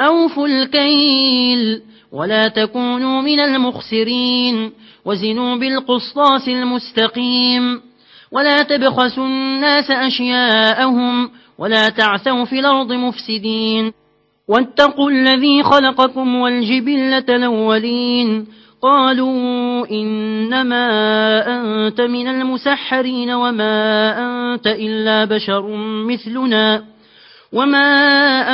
أوفوا الكيل ولا تكونوا من المخسرين وزنوا بالقسطاس المستقيم ولا تبخسوا الناس أشياءهم ولا تعثوا في الأرض مفسدين واتقوا الذي خلقكم والجبلة الأولين قالوا إنما أنت من المسحرين وما أنت إلا بشر مثلنا وما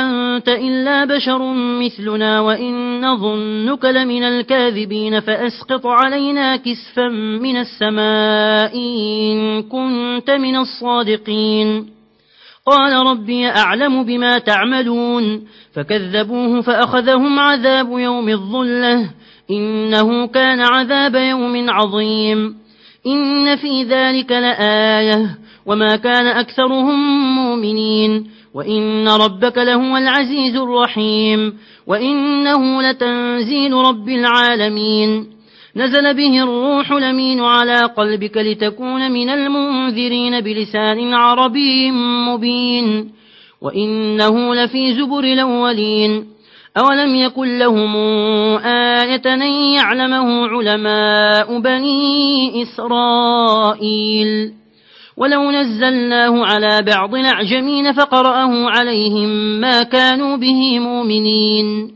أنت إلا بشر مثلنا وإن نظنك لمن الكاذبين فأسقط علينا كسفا من السماء إن كنت من الصادقين قال ربي أعلم بما تعملون فكذبوه فأخذهم عذاب يوم الظلة إنه كان عذاب يوم عظيم إن في ذلك لآية وما كان أكثرهم مؤمنين وإن ربك لهو العزيز الرحيم وإنه لتنزيل رب العالمين. نزل به الروح لمين على قلبك لتكون من المنذرين بلسان عربي مبين. وإنه لفي زبر الأولين. أولم يكن لهم آية أن يعلمه علماء بني إسرائيل. ولو نزلناه على بعض الأعجمين فقرأه عليهم ما كانوا به مؤمنين.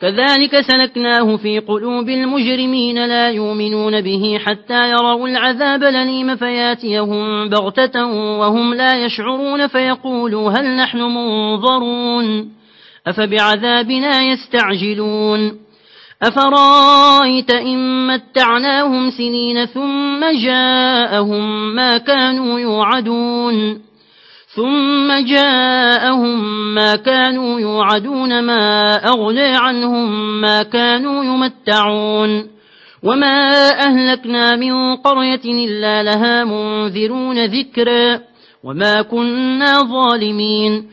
كذلك سلكناه في قلوب المجرمين لا يؤمنون به حتى يروا العذاب لليم فياتيهم بغتة وهم لا يشعرون فيقولوا هل نحن منظرون. أفبعذابنا يستعجلون. أفرأيت إن متعناهم سنين ثم جاءهم ما كانوا يوعدون ثم جاءهم ما كانوا يوعدون ما أغلى عنهم ما كانوا يمتعون وما أهلكنا من قرية إلا لها منذرون ذكرا وما كنا ظالمين